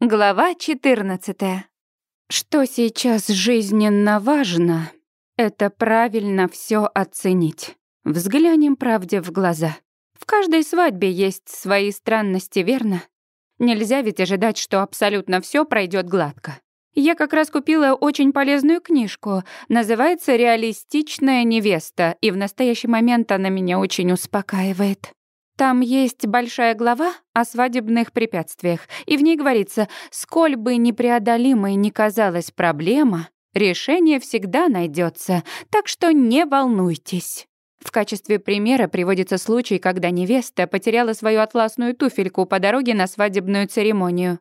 Глава 14. Что сейчас жизненно важно, это правильно все оценить. Взглянем правде в глаза. В каждой свадьбе есть свои странности, верно? Нельзя ведь ожидать, что абсолютно все пройдет гладко. Я как раз купила очень полезную книжку. Называется «Реалистичная невеста», и в настоящий момент она меня очень успокаивает. Там есть большая глава о свадебных препятствиях, и в ней говорится, сколь бы непреодолимой ни казалась проблема, решение всегда найдется, так что не волнуйтесь. В качестве примера приводится случай, когда невеста потеряла свою атласную туфельку по дороге на свадебную церемонию.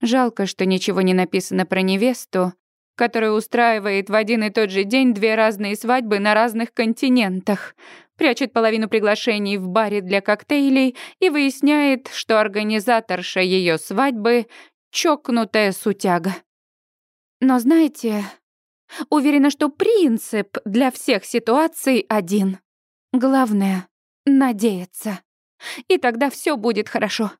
Жалко, что ничего не написано про невесту, которая устраивает в один и тот же день две разные свадьбы на разных континентах прячет половину приглашений в баре для коктейлей и выясняет, что организаторша ее свадьбы — чокнутая сутяга. Но знаете, уверена, что принцип для всех ситуаций один. Главное — надеяться. И тогда все будет хорошо.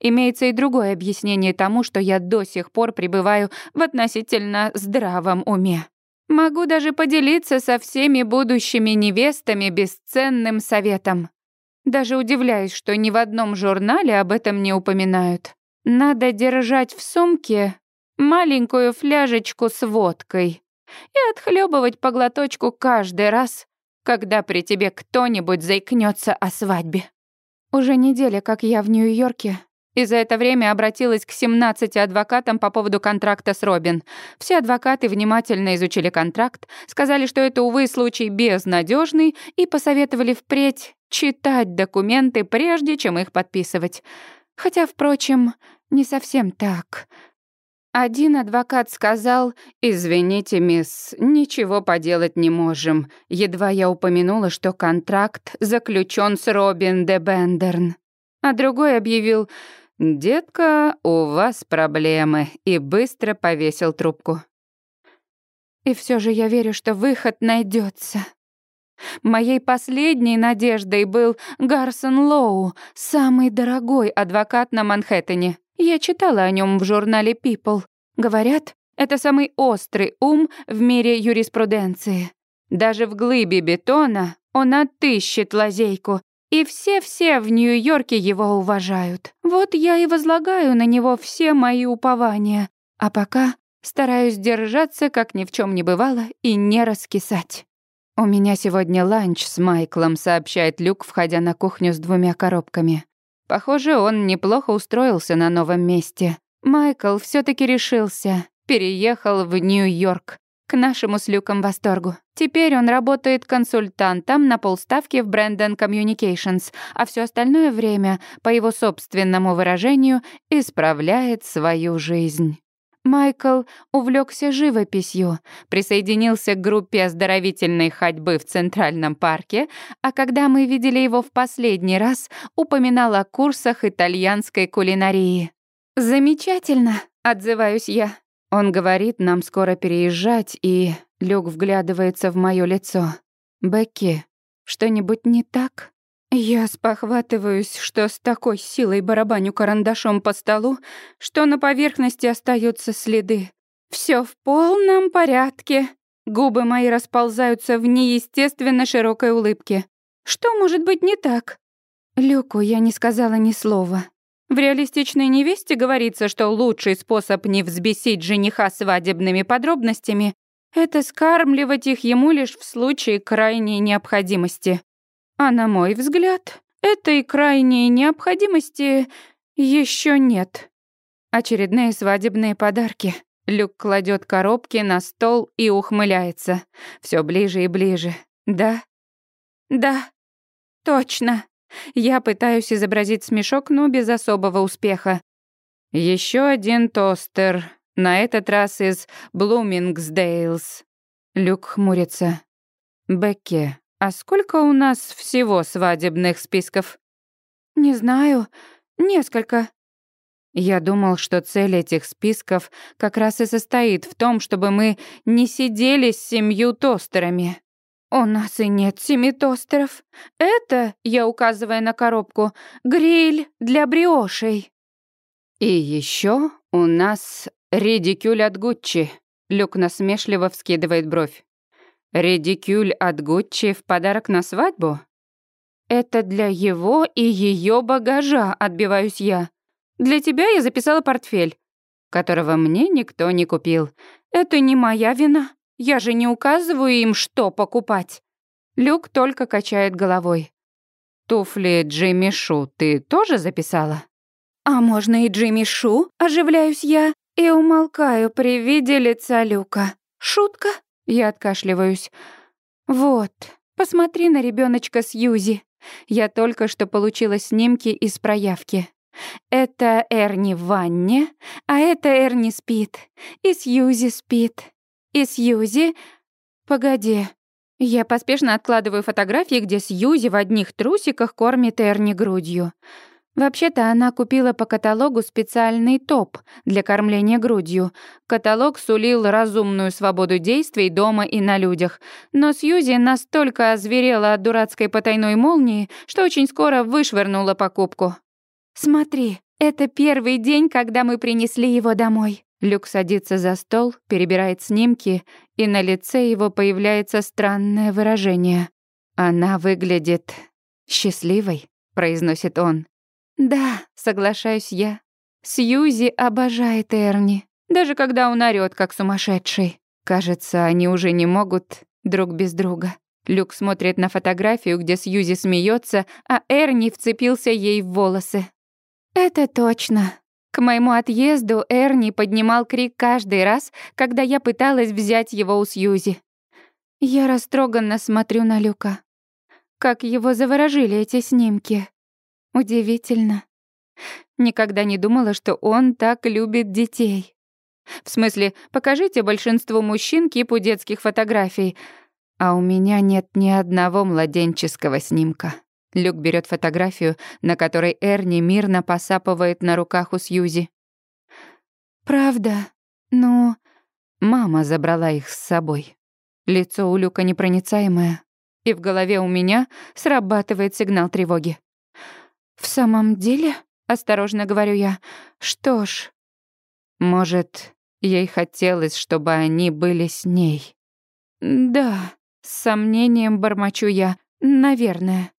Имеется и другое объяснение тому, что я до сих пор пребываю в относительно здравом уме. Могу даже поделиться со всеми будущими невестами бесценным советом. Даже удивляюсь, что ни в одном журнале об этом не упоминают. Надо держать в сумке маленькую фляжечку с водкой и отхлебывать по глоточку каждый раз, когда при тебе кто-нибудь заикнется о свадьбе. Уже неделя, как я в Нью-Йорке, и за это время обратилась к 17 адвокатам по поводу контракта с Робин. Все адвокаты внимательно изучили контракт, сказали, что это, увы, случай безнадежный, и посоветовали впредь читать документы, прежде чем их подписывать. Хотя, впрочем, не совсем так. Один адвокат сказал, «Извините, мисс, ничего поделать не можем». Едва я упомянула, что контракт заключен с Робин де Бендерн. А другой объявил, «Детка, у вас проблемы», и быстро повесил трубку. И все же я верю, что выход найдется. Моей последней надеждой был Гарсон Лоу, самый дорогой адвокат на Манхэттене. Я читала о нем в журнале People. Говорят, это самый острый ум в мире юриспруденции. Даже в глыбе бетона он отыщет лазейку, и все-все в Нью-Йорке его уважают. Вот я и возлагаю на него все мои упования. А пока стараюсь держаться, как ни в чем не бывало, и не раскисать. «У меня сегодня ланч с Майклом», — сообщает Люк, входя на кухню с двумя коробками. Похоже, он неплохо устроился на новом месте. Майкл все таки решился, переехал в Нью-Йорк. К нашему с Люком восторгу. Теперь он работает консультантом на полставки в Brandon Communications, а все остальное время, по его собственному выражению, исправляет свою жизнь. Майкл увлекся живописью, присоединился к группе оздоровительной ходьбы в Центральном парке, а когда мы видели его в последний раз, упоминал о курсах итальянской кулинарии. «Замечательно», — отзываюсь я. Он говорит, нам скоро переезжать, и Люк вглядывается в моё лицо. «Бекки, что-нибудь не так?» Я спохватываюсь, что с такой силой барабаню карандашом по столу, что на поверхности остаются следы. Все в полном порядке. Губы мои расползаются в неестественно широкой улыбке. Что может быть не так? Люку я не сказала ни слова. В реалистичной невесте говорится, что лучший способ не взбесить жениха свадебными подробностями — это скармливать их ему лишь в случае крайней необходимости. А на мой взгляд, этой крайней необходимости еще нет. Очередные свадебные подарки. Люк кладет коробки на стол и ухмыляется. Все ближе и ближе. Да? Да. Точно. Я пытаюсь изобразить смешок, но без особого успеха. Еще один тостер, на этот раз из Блумингсдейлс. Люк хмурится. Бекки, а сколько у нас всего свадебных списков? Не знаю, несколько. Я думал, что цель этих списков как раз и состоит в том, чтобы мы не сидели с семью тостерами. «У нас и нет семи тостеров. Это, я указывая на коробку, гриль для бриошей». «И еще «У нас редикюль от Гуччи», — Люк насмешливо вскидывает бровь. «Редикюль от Гуччи в подарок на свадьбу?» «Это для его и ее багажа», — отбиваюсь я. «Для тебя я записала портфель, которого мне никто не купил. Это не моя вина. Я же не указываю им, что покупать». Люк только качает головой. «Туфли Джимми Шу ты тоже записала?» «А можно и Джимми Шу?» — оживляюсь я и умолкаю при виде лица Люка. «Шутка?» — я откашливаюсь. «Вот, посмотри на ребеночка Сьюзи. Я только что получила снимки из проявки. Это Эрни в ванне, а это Эрни спит. И Сьюзи спит. И Сьюзи... Погоди. Я поспешно откладываю фотографии, где Сьюзи в одних трусиках кормит Эрни грудью. Вообще-то она купила по каталогу специальный топ для кормления грудью. Каталог сулил разумную свободу действий дома и на людях. Но Сьюзи настолько озверела от дурацкой потайной молнии, что очень скоро вышвырнула покупку. «Смотри, это первый день, когда мы принесли его домой». Люк садится за стол, перебирает снимки, и на лице его появляется странное выражение. «Она выглядит счастливой», — произносит он. «Да», — соглашаюсь я. Сьюзи обожает Эрни, даже когда он орёт, как сумасшедший. Кажется, они уже не могут друг без друга. Люк смотрит на фотографию, где Сьюзи смеется, а Эрни вцепился ей в волосы. «Это точно. К моему отъезду Эрни поднимал крик каждый раз, когда я пыталась взять его у Сьюзи. Я растроганно смотрю на Люка. Как его заворожили эти снимки. Удивительно. Никогда не думала, что он так любит детей. В смысле, покажите большинству мужчин кипу детских фотографий, а у меня нет ни одного младенческого снимка. Люк берет фотографию, на которой Эрни мирно посапывает на руках у Сьюзи. «Правда? Ну...» Мама забрала их с собой. Лицо у Люка непроницаемое, и в голове у меня срабатывает сигнал тревоги. «В самом деле?» — осторожно говорю я. «Что ж...» «Может, ей хотелось, чтобы они были с ней?» «Да», — с сомнением бормочу я. «Наверное».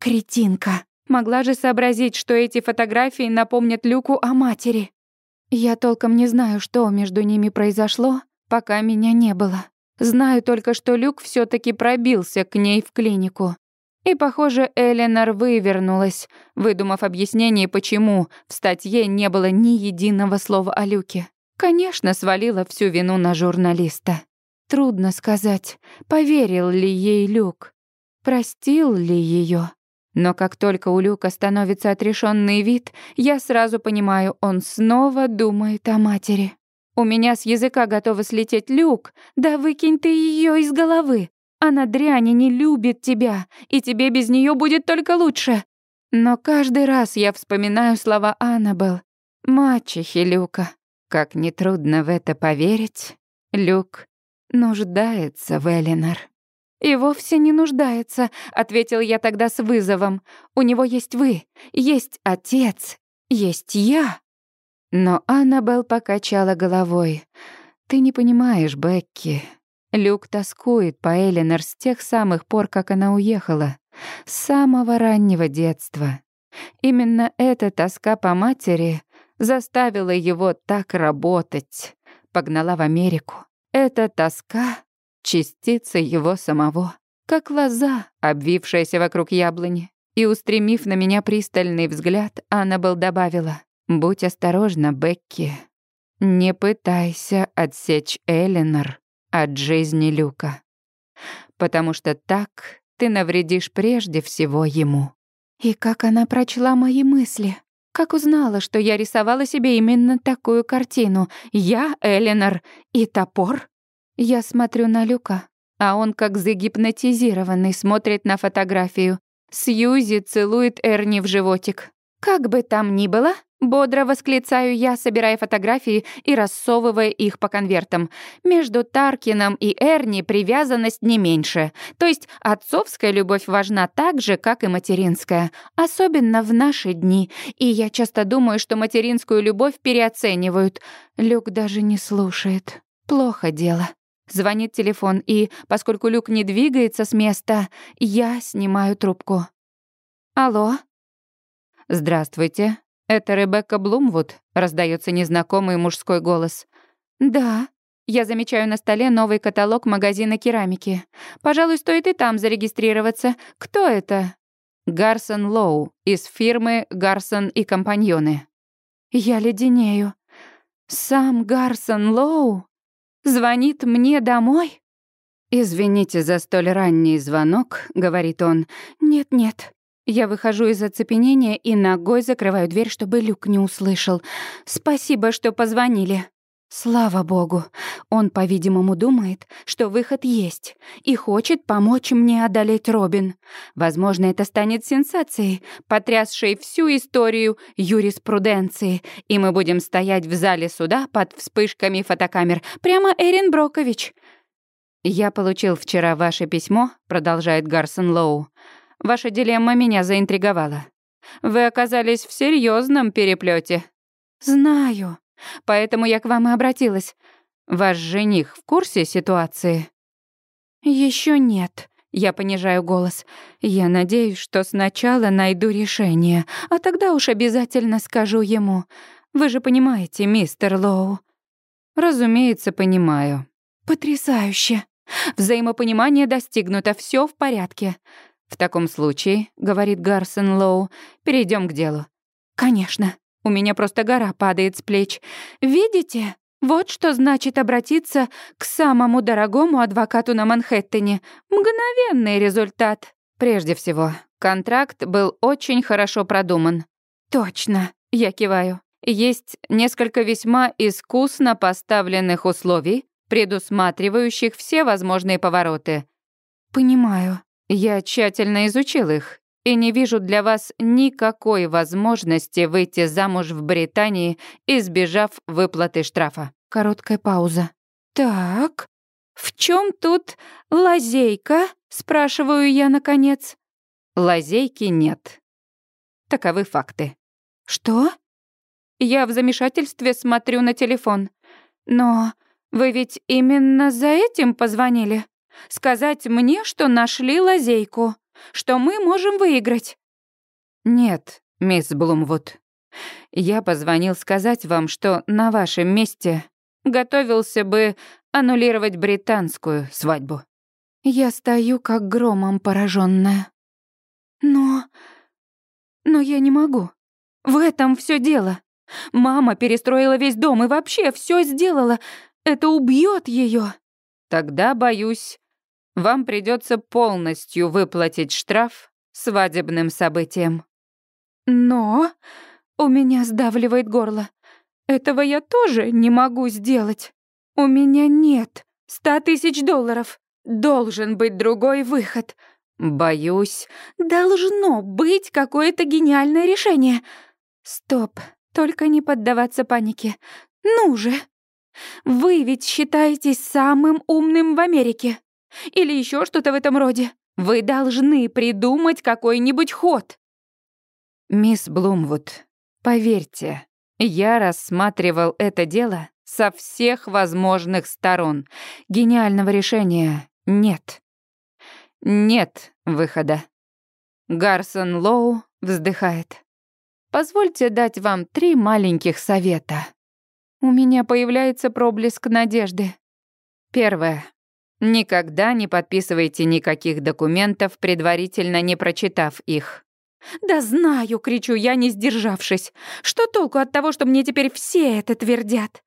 «Кретинка!» Могла же сообразить, что эти фотографии напомнят Люку о матери. Я толком не знаю, что между ними произошло, пока меня не было. Знаю только, что Люк все таки пробился к ней в клинику. И, похоже, Эленор вывернулась, выдумав объяснение, почему в статье не было ни единого слова о Люке. Конечно, свалила всю вину на журналиста. Трудно сказать, поверил ли ей Люк, простил ли ее. Но как только у Люка становится отрешенный вид, я сразу понимаю, он снова думает о матери. У меня с языка готова слететь Люк, да выкинь ты ее из головы. Она дряни не любит тебя, и тебе без нее будет только лучше. Но каждый раз я вспоминаю слова Аннабелл, мачехи Люка. Как нетрудно в это поверить, Люк нуждается в Элинор. «И вовсе не нуждается», — ответил я тогда с вызовом. «У него есть вы, есть отец, есть я». Но Аннабелл покачала головой. «Ты не понимаешь, Бекки. Люк тоскует по Эленор с тех самых пор, как она уехала. С самого раннего детства. Именно эта тоска по матери заставила его так работать. Погнала в Америку. Эта тоска — частица его самого. Как лоза, обвившаяся вокруг яблони. И, устремив на меня пристальный взгляд, Аннабелл добавила, «Будь осторожна, Бекки. Не пытайся отсечь Эленор от жизни Люка. Потому что так ты навредишь прежде всего ему. И как она прочла мои мысли? Как узнала, что я рисовала себе именно такую картину? Я, Эленор и топор? Я смотрю на Люка, а он как загипнотизированный смотрит на фотографию. Сьюзи целует Эрни в животик. Как бы там ни было, Бодро восклицаю я, собирая фотографии и рассовывая их по конвертам. Между Таркином и Эрни привязанность не меньше. То есть отцовская любовь важна так же, как и материнская. Особенно в наши дни. И я часто думаю, что материнскую любовь переоценивают. Люк даже не слушает. Плохо дело. Звонит телефон, и, поскольку Люк не двигается с места, я снимаю трубку. «Алло?» «Здравствуйте. Это Ребекка Блумвуд?» — раздается незнакомый мужской голос. «Да». Я замечаю на столе новый каталог магазина керамики. Пожалуй, стоит и там зарегистрироваться. Кто это? Гарсон Лоу из фирмы Гарсон и компаньоны. Я леденею. Сам Гарсон Лоу звонит мне домой? «Извините за столь ранний звонок», — говорит он. «Нет-нет, я выхожу из оцепенения и ногой закрываю дверь, чтобы Люк не услышал. «Спасибо, что позвонили». Слава богу, он, по-видимому, думает, что выход есть и хочет помочь мне одолеть Робин. Возможно, это станет сенсацией, потрясшей всю историю юриспруденции, и мы будем стоять в зале суда под вспышками фотокамер. Прямо Эрин Брокович. «Я получил вчера ваше письмо», — продолжает Гарсон Лоу. Ваша дилемма меня заинтриговала. Вы оказались в серьезном переплете. Знаю. Поэтому я к вам и обратилась. Ваш жених в курсе ситуации? Еще нет. Я понижаю голос. Я надеюсь, что сначала найду решение, а тогда уж обязательно скажу ему. Вы же понимаете, мистер Лоу. Разумеется, понимаю. Потрясающе. Взаимопонимание достигнуто, все в порядке. «В таком случае», — говорит Гарсон Лоу, — «перейдем к делу». «Конечно. У меня просто гора падает с плеч. Видите? Вот что значит обратиться к самому дорогому адвокату на Манхэттене. Мгновенный результат». Прежде всего, контракт был очень хорошо продуман. «Точно», — я киваю. Есть несколько весьма искусно поставленных условий, предусматривающих все возможные повороты. «Понимаю», я тщательно изучил их и не вижу для вас никакой возможности выйти замуж в Британии, избежав выплаты штрафа. Короткая пауза. Так, в чем тут лазейка? Спрашиваю я наконец. Лазейки нет. Таковы факты. Что? Я в замешательстве смотрю на телефон. Но вы ведь именно за этим позвонили? Сказать мне, что нашли лазейку, что мы можем выиграть?» «Нет, мисс Блумвуд. Я позвонил сказать вам, что на вашем месте готовился бы аннулировать британскую свадьбу». Я стою как громом пораженная. «Но... но я не могу. В этом все дело. Мама перестроила весь дом и вообще все сделала. Это убьет ее. Тогда, боюсь, вам придется полностью выплатить штраф свадебным событием. Но у меня сдавливает горло. Этого я тоже не могу сделать. У меня нет ста тысяч долларов. Должен быть другой выход. Боюсь. Должно быть какое-то гениальное решение. Стоп, только не поддаваться панике. Ну же. Вы ведь считаетесь самым умным в Америке. Или еще что-то в этом роде. Вы должны придумать какой-нибудь ход. Мисс Блумвуд, поверьте, я рассматривал это дело со всех возможных сторон. Гениального решения нет. Нет выхода. Гарсон Лоу вздыхает. Позвольте дать вам три маленьких совета. У меня появляется проблеск надежды. Первое. Никогда не подписывайте никаких документов, предварительно не прочитав их. «Да знаю!» — кричу я, не сдержавшись. «Что толку от того, что мне теперь все это твердят?»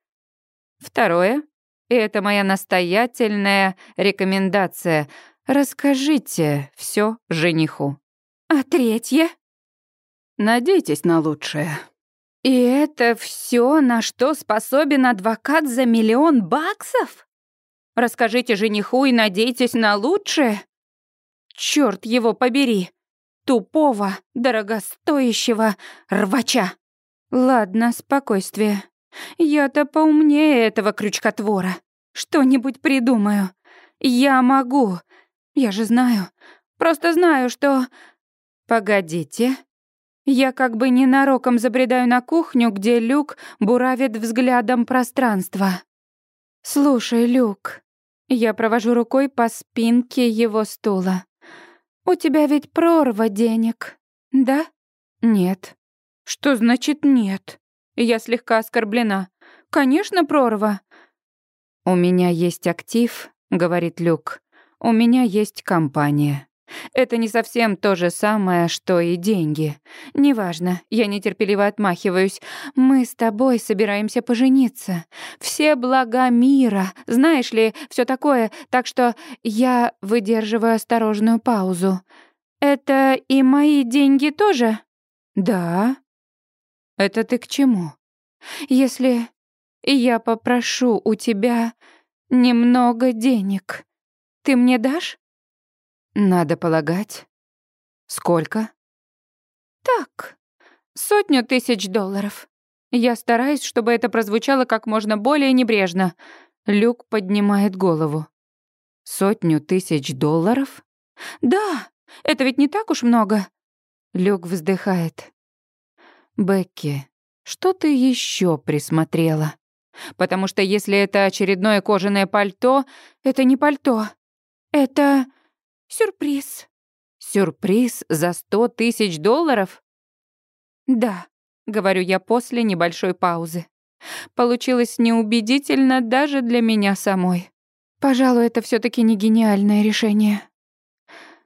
Второе, и это моя настоятельная рекомендация, расскажите все жениху. А третье? Надейтесь на лучшее. И это все, на что способен адвокат за миллион баксов? Расскажите жениху и надейтесь на лучшее? Черт его побери! Тупого, дорогостоящего рвача! Ладно, спокойствие. Я-то поумнее этого крючкотвора. Что-нибудь придумаю. Я могу. Я же знаю. Просто знаю, что... Погодите. Я как бы ненароком забредаю на кухню, где Люк буравит взглядом пространство. «Слушай, Люк, я провожу рукой по спинке его стула. У тебя ведь прорва денег, да? Нет. Что значит нет? Я слегка оскорблена. Конечно, прорва. У меня есть актив, говорит Люк. У меня есть компания. Это не совсем то же самое, что и деньги. Неважно, я нетерпеливо отмахиваюсь. Мы с тобой собираемся пожениться. Все блага мира, знаешь ли, все такое, так что я выдерживаю осторожную паузу. Это и мои деньги тоже? Да. Это ты к чему? Если я попрошу у тебя немного денег, ты мне дашь? Надо полагать. Сколько? Так, сотню тысяч долларов. Я стараюсь, чтобы это прозвучало как можно более небрежно. Люк поднимает голову. Сотню тысяч долларов? Да, это ведь не так уж много. Люк вздыхает. Бекки, что ты еще присмотрела? Потому что если это очередное кожаное пальто, это не пальто. Это Сюрприз. Сюрприз за сто тысяч долларов? Да, говорю я после небольшой паузы. Получилось неубедительно даже для меня самой. Пожалуй, это все таки не гениальное решение.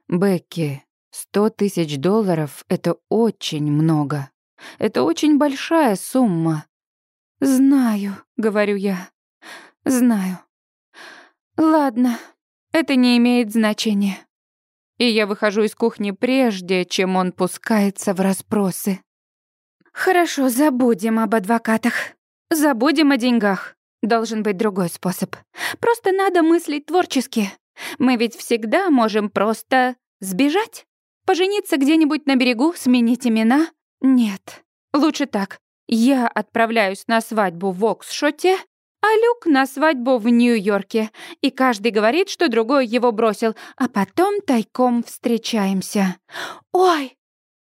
Бекки, сто тысяч долларов — это очень много. Это очень большая сумма. Знаю, говорю я. Знаю. Ладно, это не имеет значения и я выхожу из кухни прежде, чем он пускается в расспросы. Хорошо, забудем об адвокатах. Забудем о деньгах. Должен быть другой способ. Просто надо мыслить творчески. Мы ведь всегда можем просто сбежать. Пожениться где-нибудь на берегу, сменить имена? Нет. Лучше так. Я отправляюсь на свадьбу в Оксшоте, а Люк на свадьбу в Нью-Йорке, и каждый говорит, что другой его бросил, а потом тайком встречаемся. Ой,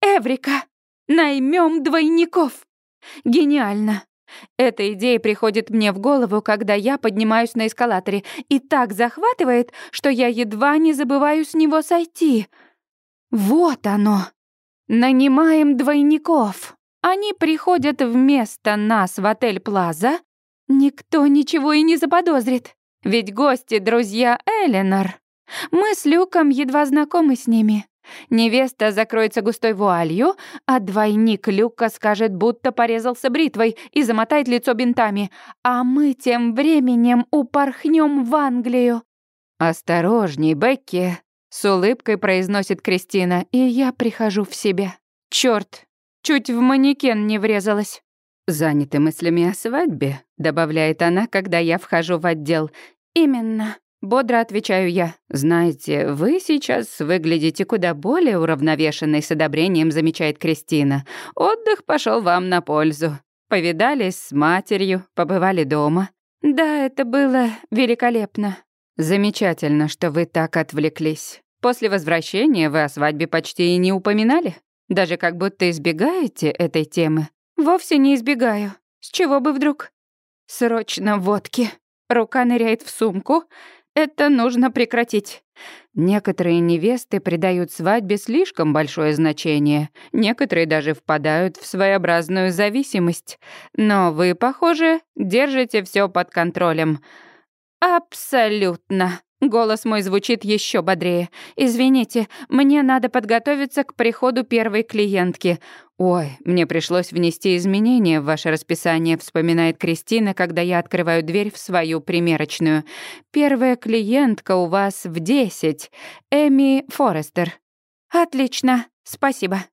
Эврика, наймем двойников. Гениально. Эта идея приходит мне в голову, когда я поднимаюсь на эскалаторе, и так захватывает, что я едва не забываю с него сойти. Вот оно. Нанимаем двойников. Они приходят вместо нас в отель Плаза, Никто ничего и не заподозрит, ведь гости — друзья Эленор. Мы с Люком едва знакомы с ними. Невеста закроется густой вуалью, а двойник Люка скажет, будто порезался бритвой и замотает лицо бинтами, а мы тем временем упорхнем в Англию. «Осторожней, Бекки», — с улыбкой произносит Кристина, и я прихожу в себя. Чёрт, чуть в манекен не врезалась. «Заняты мыслями о свадьбе», — добавляет она, когда я вхожу в отдел. «Именно», — бодро отвечаю я. «Знаете, вы сейчас выглядите куда более уравновешенной с одобрением», — замечает Кристина. «Отдых пошел вам на пользу. Повидались с матерью, побывали дома». «Да, это было великолепно». «Замечательно, что вы так отвлеклись. После возвращения вы о свадьбе почти и не упоминали. Даже как будто избегаете этой темы. Вовсе не избегаю. С чего бы вдруг? Срочно водки. Рука ныряет в сумку. Это нужно прекратить. Некоторые невесты придают свадьбе слишком большое значение, некоторые даже впадают в своеобразную зависимость. Но вы, похоже, держите все под контролем. Абсолютно. Голос мой звучит еще бодрее. «Извините, мне надо подготовиться к приходу первой клиентки. Ой, мне пришлось внести изменения в ваше расписание», вспоминает Кристина, когда я открываю дверь в свою примерочную. «Первая клиентка у вас в десять. Эми Форестер». «Отлично, спасибо».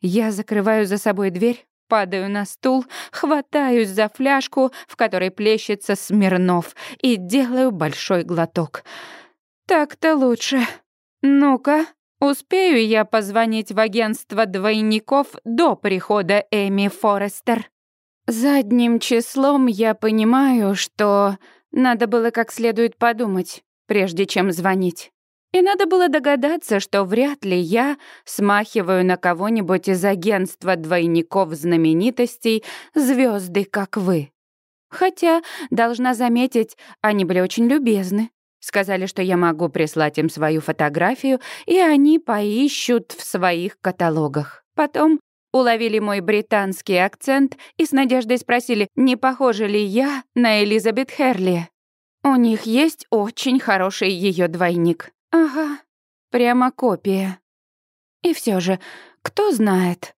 Я закрываю за собой дверь, падаю на стул, хватаюсь за фляжку, в которой плещется Смирнов, и делаю большой глоток. Так-то лучше. Ну-ка, успею я позвонить в агентство двойников до прихода Эми Форестер? Задним числом я понимаю, что надо было как следует подумать, прежде чем звонить. И надо было догадаться, что вряд ли я смахиваю на кого-нибудь из агентства двойников знаменитостей звезды, как вы. Хотя, должна заметить, они были очень любезны. Сказали, что я могу прислать им свою фотографию, и они поищут в своих каталогах. Потом уловили мой британский акцент и с надеждой спросили, не похожа ли я на Элизабет Херли. У них есть очень хороший ее двойник. Ага, прямо копия. И все же, кто знает.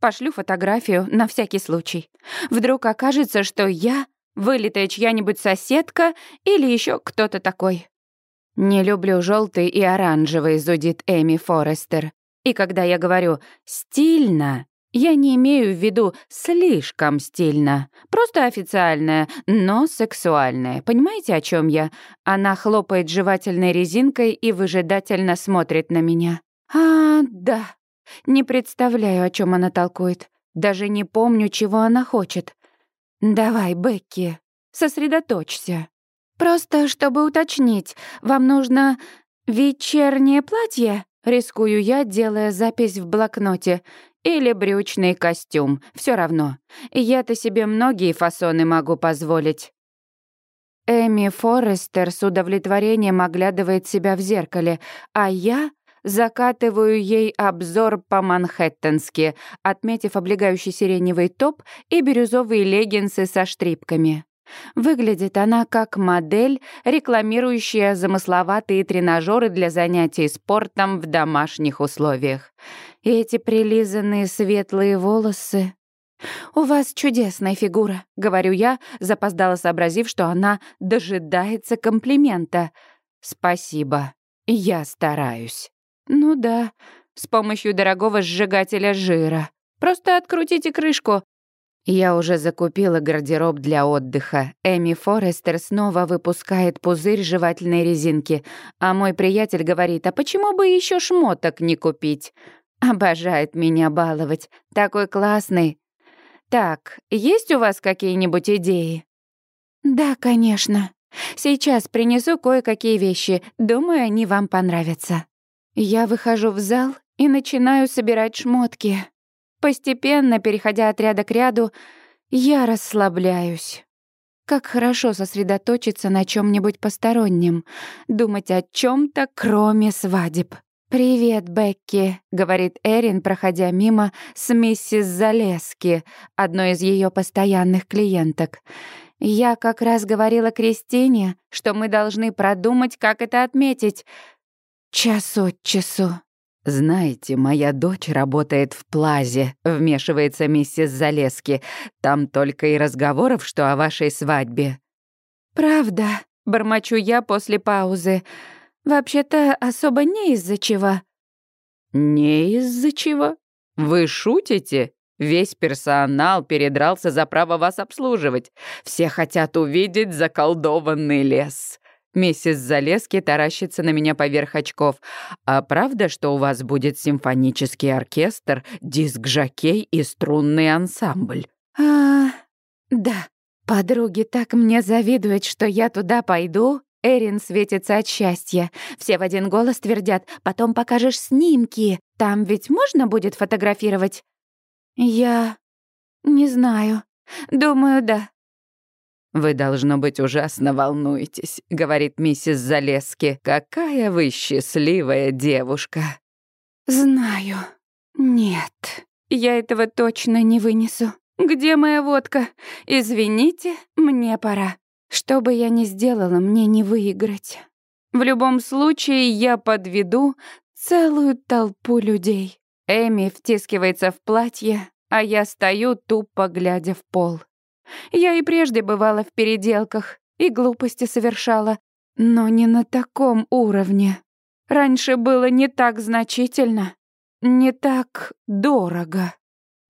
Пошлю фотографию на всякий случай. Вдруг окажется, что я вылитая чья-нибудь соседка или еще кто-то такой. Не люблю желтый и оранжевый, зудит Эми Форестер. И когда я говорю «стильно», я не имею в виду слишком стильно, просто официальное, но сексуальное. Понимаете, о чем я? Она хлопает жевательной резинкой и выжидательно смотрит на меня. А, да. Не представляю, о чем она толкует. Даже не помню, чего она хочет. Давай, Бекки, сосредоточься. Просто, чтобы уточнить, вам нужно вечернее платье? Рискую я, делая запись в блокноте. Или брючный костюм, все равно. Я-то себе многие фасоны могу позволить. Эми Форестер с удовлетворением оглядывает себя в зеркале, а я закатываю ей обзор по-манхэттенски, отметив облегающий сиреневый топ и бирюзовые леггинсы со штрипками. Выглядит она как модель, рекламирующая замысловатые тренажеры для занятий спортом в домашних условиях. И эти прилизанные светлые волосы. «У вас чудесная фигура», — говорю я, запоздала сообразив, что она дожидается комплимента. «Спасибо, я стараюсь». «Ну да, с помощью дорогого сжигателя жира. Просто открутите крышку, я уже закупила гардероб для отдыха. Эми Форестер снова выпускает пузырь жевательной резинки, а мой приятель говорит, а почему бы еще шмоток не купить? Обожает меня баловать. Такой классный. Так, есть у вас какие-нибудь идеи? Да, конечно. Сейчас принесу кое-какие вещи. Думаю, они вам понравятся. Я выхожу в зал и начинаю собирать шмотки. Постепенно, переходя от ряда к ряду, я расслабляюсь. Как хорошо сосредоточиться на чем нибудь постороннем, думать о чем то кроме свадеб. «Привет, Бекки», — говорит Эрин, проходя мимо с миссис Залески, одной из ее постоянных клиенток. «Я как раз говорила Кристине, что мы должны продумать, как это отметить. Час от часу. «Знаете, моя дочь работает в Плазе», — вмешивается миссис Залески. «Там только и разговоров, что о вашей свадьбе». «Правда», — бормочу я после паузы. «Вообще-то особо не из-за чего». «Не из-за чего? Вы шутите?» Весь персонал передрался за право вас обслуживать. Все хотят увидеть заколдованный лес. Миссис Залески таращится на меня поверх очков. «А правда, что у вас будет симфонический оркестр, диск-жокей и струнный ансамбль?» «А, да. Подруги так мне завидуют, что я туда пойду». Эрин светится от счастья. Все в один голос твердят «Потом покажешь снимки. Там ведь можно будет фотографировать?» «Я... не знаю. Думаю, да. «Вы, должно быть, ужасно волнуетесь», — говорит миссис Залески. «Какая вы счастливая девушка!» «Знаю. Нет, я этого точно не вынесу. Где моя водка? Извините, мне пора. Что бы я ни сделала, мне не выиграть. В любом случае, я подведу целую толпу людей». Эми втискивается в платье, а я стою, тупо глядя в пол. Я и прежде бывала в переделках и глупости совершала, но не на таком уровне. Раньше было не так значительно, не так дорого.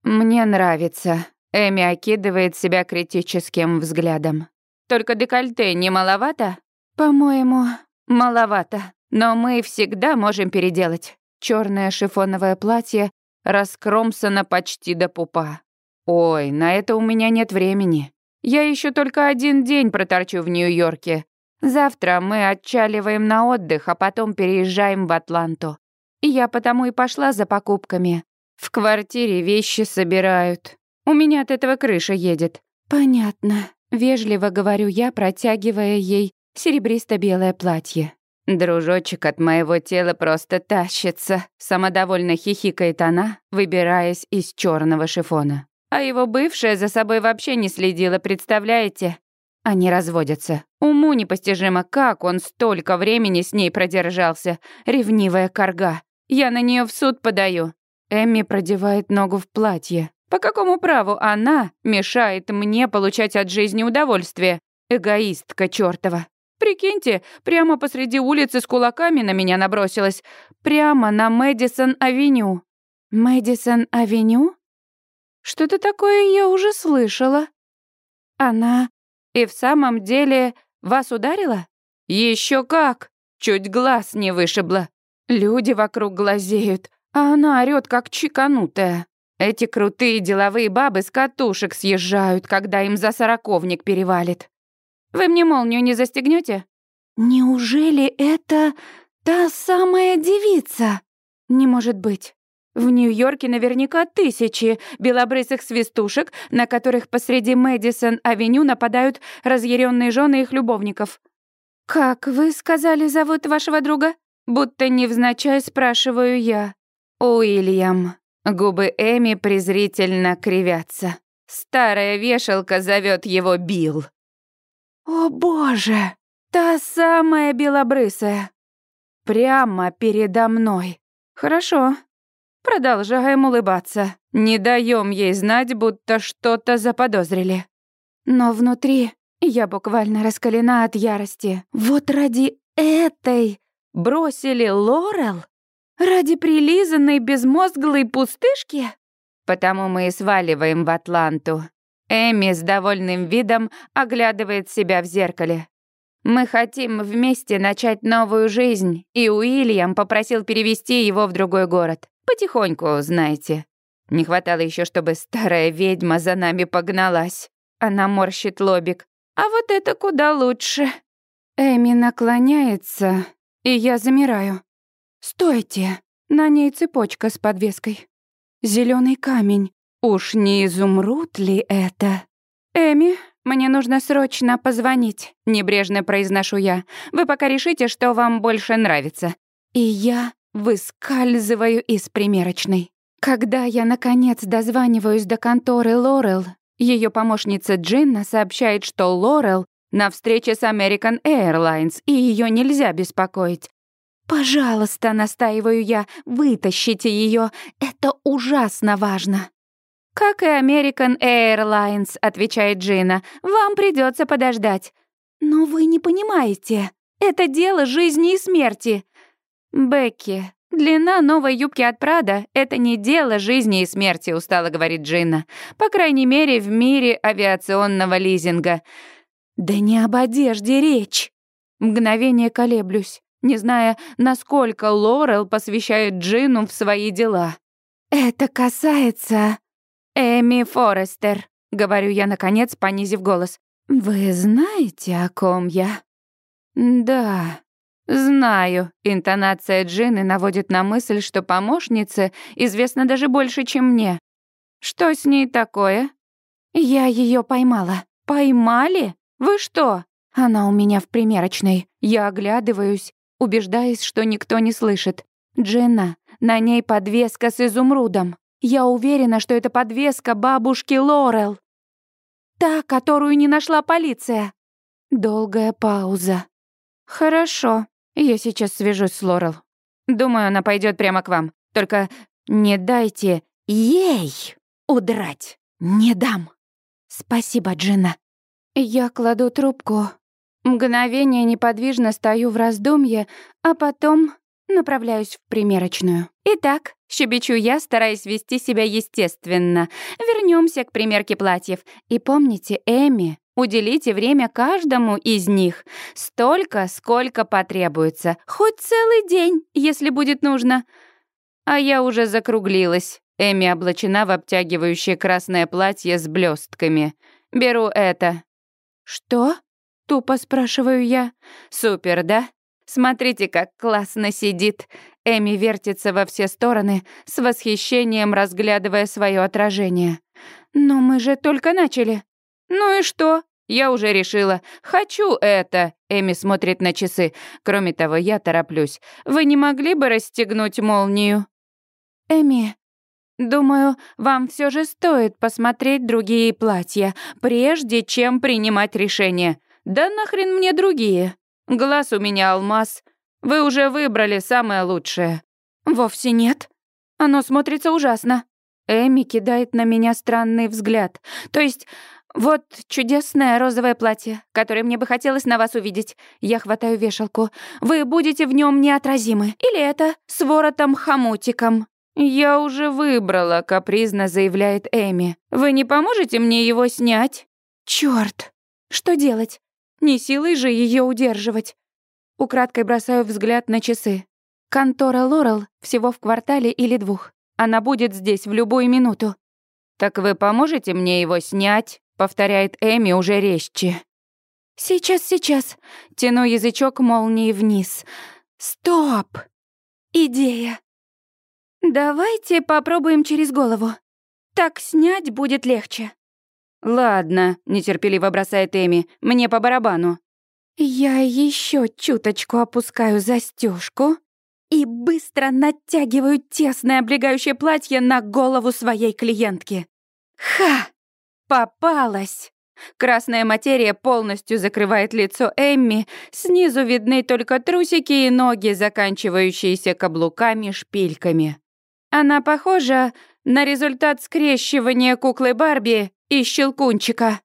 Мне нравится. Эми окидывает себя критическим взглядом. Только декольте не маловато? По-моему, маловато. Но мы всегда можем переделать. Черное шифоновое платье раскромсано почти до пупа. Ой, на это у меня нет времени. Я еще только один день проторчу в Нью-Йорке. Завтра мы отчаливаем на отдых, а потом переезжаем в Атланту. И я потому и пошла за покупками. В квартире вещи собирают. У меня от этого крыша едет. Понятно. Вежливо говорю я, протягивая ей серебристо-белое платье. Дружочек от моего тела просто тащится. Самодовольно хихикает она, выбираясь из черного шифона. А его бывшая за собой вообще не следила, представляете? Они разводятся. Уму непостижимо, как он столько времени с ней продержался. Ревнивая корга. Я на нее в суд подаю. Эмми продевает ногу в платье. По какому праву она мешает мне получать от жизни удовольствие? Эгоистка чёртова. Прикиньте, прямо посреди улицы с кулаками на меня набросилась. Прямо на Мэдисон-авеню. Мэдисон-авеню? Что-то такое я уже слышала. Она и в самом деле вас ударила? Еще как! Чуть глаз не вышибла. Люди вокруг глазеют, а она орёт, как чеканутая. Эти крутые деловые бабы с катушек съезжают, когда им за сороковник перевалит. Вы мне молнию не застегнете? Неужели это та самая девица? Не может быть. В Нью-Йорке наверняка тысячи белобрысых свистушек, на которых посреди Мэдисон-авеню нападают разъяренные жены их любовников. «Как вы сказали, зовут вашего друга?» Будто невзначай спрашиваю я. «Уильям». Губы Эми презрительно кривятся. Старая вешалка зовет его Билл. «О боже! Та самая белобрысая! Прямо передо мной. Хорошо, Продолжаем улыбаться. Не даем ей знать, будто что-то заподозрили. Но внутри я буквально раскалена от ярости. Вот ради этой бросили Лорел? Ради прилизанной безмозглой пустышки? Потому мы и сваливаем в Атланту. Эми с довольным видом оглядывает себя в зеркале. Мы хотим вместе начать новую жизнь, и Уильям попросил перевести его в другой город. Потихоньку, знаете. Не хватало еще, чтобы старая ведьма за нами погналась. Она морщит лобик. А вот это куда лучше. Эми наклоняется, и я замираю. «Стойте!» На ней цепочка с подвеской. Зеленый камень. Уж не изумруд ли это? Эми, мне нужно срочно позвонить, небрежно произношу я. Вы пока решите, что вам больше нравится. И я Выскальзываю из примерочной. Когда я, наконец, дозваниваюсь до конторы Лорел, ее помощница Джинна сообщает, что Лорел на встрече с American Airlines, и ее нельзя беспокоить. «Пожалуйста», — настаиваю я, — «вытащите ее. Это ужасно важно». «Как и American Airlines», — отвечает Джина, — «вам придется подождать». «Но вы не понимаете. Это дело жизни и смерти. «Бекки, длина новой юбки от Прада — это не дело жизни и смерти», — устало говорит Джинна. «По крайней мере, в мире авиационного лизинга». «Да не об одежде речь!» Мгновение колеблюсь, не зная, насколько Лорел посвящает Джину в свои дела. «Это касается Эми Форестер», — говорю я, наконец, понизив голос. «Вы знаете, о ком я?» «Да», «Знаю». Интонация Джины наводит на мысль, что помощнице известно даже больше, чем мне. «Что с ней такое?» «Я ее поймала». «Поймали? Вы что?» Она у меня в примерочной. Я оглядываюсь, убеждаясь, что никто не слышит. «Джина, на ней подвеска с изумрудом. Я уверена, что это подвеска бабушки Лорел. Та, которую не нашла полиция». Долгая пауза. «Хорошо. Я сейчас свяжусь с Лорел. Думаю, она пойдет прямо к вам. Только не дайте ей удрать. Не дам. Спасибо, Джина. Я кладу трубку. Мгновение неподвижно стою в раздумье, а потом направляюсь в примерочную. Итак, щебечу я, стараясь вести себя естественно. Вернемся к примерке платьев. И помните, Эми Уделите время каждому из них. Столько, сколько потребуется. Хоть целый день, если будет нужно. А я уже закруглилась. Эми облачена в обтягивающее красное платье с блестками. Беру это. Что? Тупо спрашиваю я. Супер, да? Смотрите, как классно сидит. Эми вертится во все стороны, с восхищением разглядывая свое отражение. Но мы же только начали. Ну и что? Я уже решила. Хочу это. Эми смотрит на часы. Кроме того, я тороплюсь. Вы не могли бы расстегнуть молнию? Эми, думаю, вам все же стоит посмотреть другие платья, прежде чем принимать решение. Да нахрен мне другие? Глаз у меня алмаз. Вы уже выбрали самое лучшее. Вовсе нет. Оно смотрится ужасно. Эми кидает на меня странный взгляд. То есть, вот чудесное розовое платье, которое мне бы хотелось на вас увидеть. Я хватаю вешалку. Вы будете в нем неотразимы. Или это с воротом-хомутиком. Я уже выбрала, капризно заявляет Эми. Вы не поможете мне его снять? Чёрт. Что делать? Не силой же ее удерживать. Украдкой бросаю взгляд на часы. Контора Лорел всего в квартале или двух. Она будет здесь в любую минуту. «Так вы поможете мне его снять?» — повторяет Эми уже резче. «Сейчас, сейчас». Тяну язычок молнии вниз. «Стоп! Идея. Давайте попробуем через голову. Так снять будет легче». «Ладно», — нетерпеливо бросает Эми, — «мне по барабану». Я еще чуточку опускаю застежку и быстро натягиваю тесное облегающее платье на голову своей клиентки. Ха! Попалась! Красная материя полностью закрывает лицо Эмми, снизу видны только трусики и ноги, заканчивающиеся каблуками-шпильками. Она похожа на результат скрещивания куклы Барби и щелкунчика.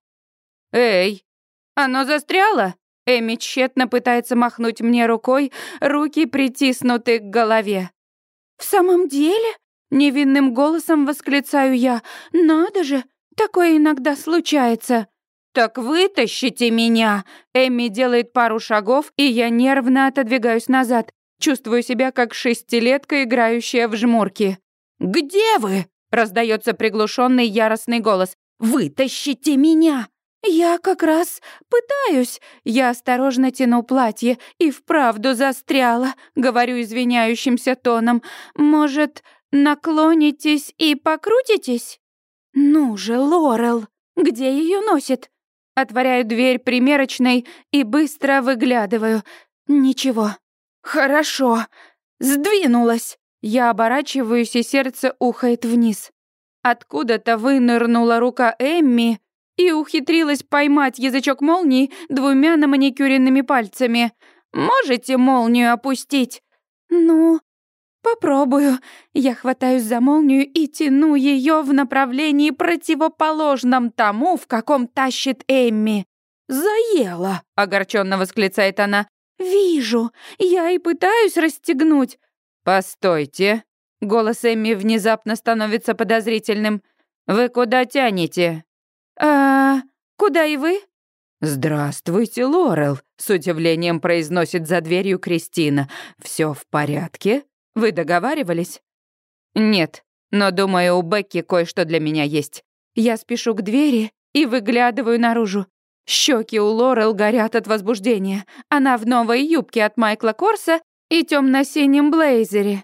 «Эй, оно застряло?» Эми тщетно пытается махнуть мне рукой, руки притиснуты к голове. «В самом деле?» — невинным голосом восклицаю я. «Надо же, такое иногда случается». «Так вытащите меня!» Эми делает пару шагов, и я нервно отодвигаюсь назад. Чувствую себя как шестилетка, играющая в жмурки. «Где вы?» — раздается приглушенный яростный голос. «Вытащите меня!» «Я как раз пытаюсь». Я осторожно тяну платье и вправду застряла, говорю извиняющимся тоном. «Может, наклонитесь и покрутитесь?» «Ну же, Лорел, где ее носит?» Отворяю дверь примерочной и быстро выглядываю. Ничего. Хорошо. Сдвинулась. Я оборачиваюсь, и сердце ухает вниз. Откуда-то вынырнула рука Эмми и ухитрилась поймать язычок молнии двумя на маникюренными пальцами. «Можете молнию опустить?» «Ну, попробую». Я хватаюсь за молнию и тяну ее в направлении противоположном тому, в каком тащит Эмми. «Заела!» — огорченно восклицает она. «Вижу. Я и пытаюсь расстегнуть». «Постойте». Голос Эмми внезапно становится подозрительным. «Вы куда тянете?» «А куда и вы?» «Здравствуйте, Лорел», — с удивлением произносит за дверью Кристина. Все в порядке? Вы договаривались?» «Нет, но, думаю, у Бекки кое-что для меня есть. Я спешу к двери и выглядываю наружу. Щеки у Лорел горят от возбуждения. Она в новой юбке от Майкла Корса и темно-синем блейзере.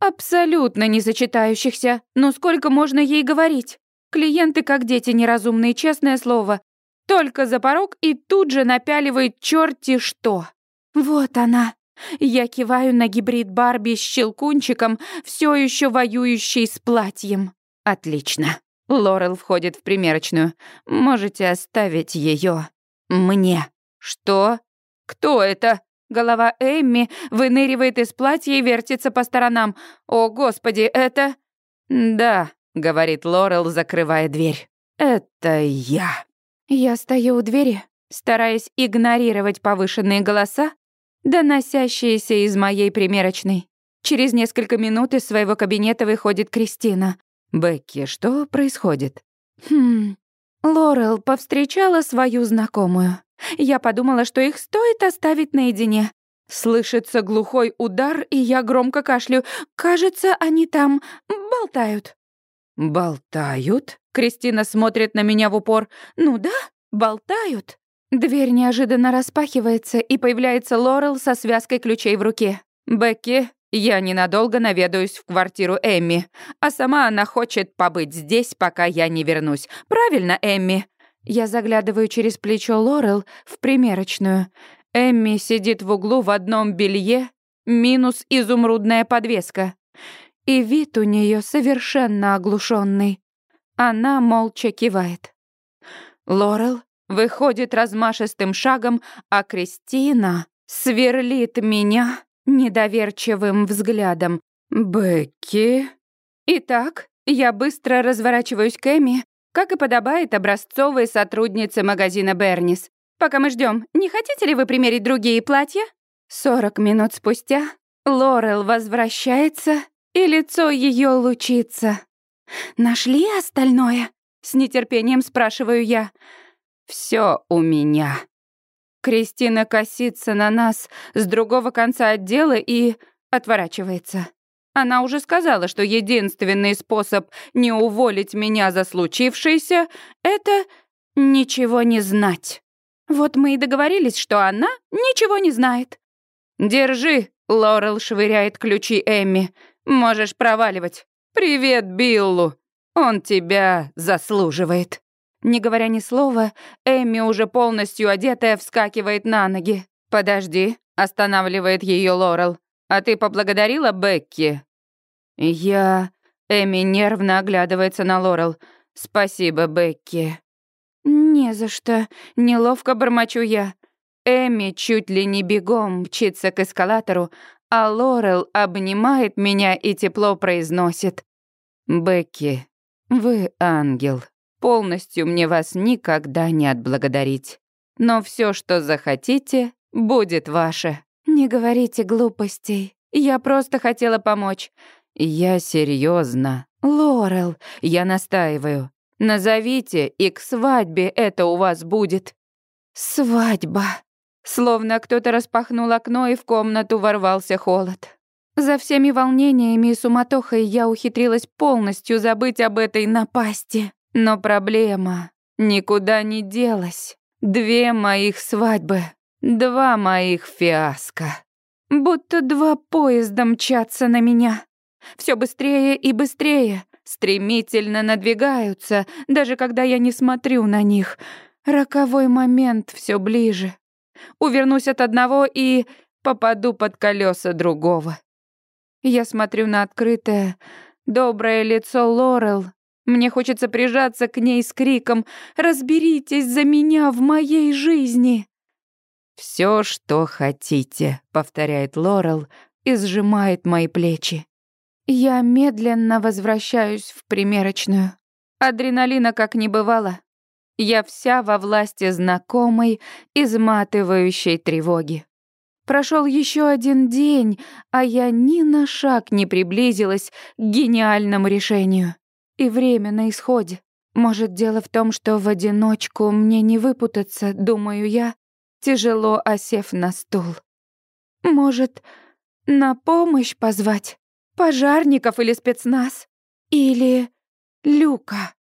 Абсолютно не сочетающихся, но сколько можно ей говорить? Клиенты, как дети неразумные, честное слово. Только за порог и тут же напяливает черти что. Вот она. Я киваю на гибрид Барби с щелкунчиком, все еще воюющий с платьем. Отлично. Лорел входит в примерочную. Можете оставить ее мне. Что? Кто это? Голова Эмми выныривает из платья и вертится по сторонам. О, господи, это... Да, — говорит Лорел, закрывая дверь. «Это я». Я стою у двери, стараясь игнорировать повышенные голоса, доносящиеся из моей примерочной. Через несколько минут из своего кабинета выходит Кристина. «Бекки, что происходит?» «Хм...» Лорел повстречала свою знакомую. Я подумала, что их стоит оставить наедине. Слышится глухой удар, и я громко кашлю. Кажется, они там болтают. «Болтают?» Кристина смотрит на меня в упор. «Ну да, болтают». Дверь неожиданно распахивается, и появляется Лорел со связкой ключей в руке. «Бекки, я ненадолго наведаюсь в квартиру Эмми, а сама она хочет побыть здесь, пока я не вернусь. Правильно, Эмми?» Я заглядываю через плечо Лорел в примерочную. Эмми сидит в углу в одном белье, минус изумрудная подвеска. И вид у нее совершенно оглушенный. Она молча кивает. Лорел выходит размашистым шагом, а Кристина сверлит меня недоверчивым взглядом. «Бекки?» Итак, я быстро разворачиваюсь к Эми, как и подобает образцовой сотруднице магазина «Бернис». Пока мы ждем, не хотите ли вы примерить другие платья? Сорок минут спустя Лорел возвращается, и лицо ее лучится. «Нашли остальное?» — с нетерпением спрашиваю я. Все у меня». Кристина косится на нас с другого конца отдела и отворачивается. Она уже сказала, что единственный способ не уволить меня за случившееся — это ничего не знать. Вот мы и договорились, что она ничего не знает. «Держи», — Лорел швыряет ключи Эмми. «Можешь проваливать. Привет Биллу. Он тебя заслуживает». Не говоря ни слова, Эмми, уже полностью одетая, вскакивает на ноги. «Подожди», — останавливает ее Лорел. «А ты поблагодарила Бекки?» «Я...» Эми нервно оглядывается на Лорел. «Спасибо, Бекки». «Не за что. Неловко бормочу я». Эми чуть ли не бегом мчится к эскалатору, а Лорел обнимает меня и тепло произносит. «Бекки, вы ангел» полностью мне вас никогда не отблагодарить. Но все, что захотите, будет ваше. Не говорите глупостей. Я просто хотела помочь. Я серьезно. Лорел, я настаиваю. Назовите, и к свадьбе это у вас будет. Свадьба. Словно кто-то распахнул окно, и в комнату ворвался холод. За всеми волнениями и суматохой я ухитрилась полностью забыть об этой напасти. Но проблема никуда не делась. Две моих свадьбы, два моих фиаско. Будто два поезда мчатся на меня. Все быстрее и быстрее, стремительно надвигаются, даже когда я не смотрю на них. Роковой момент все ближе. Увернусь от одного и попаду под колеса другого. Я смотрю на открытое, доброе лицо Лорел мне хочется прижаться к ней с криком «Разберитесь за меня в моей жизни!» «Все, что хотите», — повторяет Лорел и сжимает мои плечи. Я медленно возвращаюсь в примерочную. Адреналина как не бывало. Я вся во власти знакомой, изматывающей тревоги. Прошел еще один день, а я ни на шаг не приблизилась к гениальному решению. И время на исходе. Может, дело в том, что в одиночку мне не выпутаться, думаю я, тяжело осев на стул. Может, на помощь позвать? Пожарников или спецназ? Или Люка?